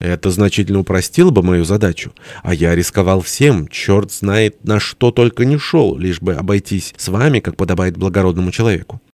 Это значительно упростило бы мою задачу. А я рисковал всем, черт знает, на что только не шел, лишь бы обойтись с вами, как подобает благородному человеку.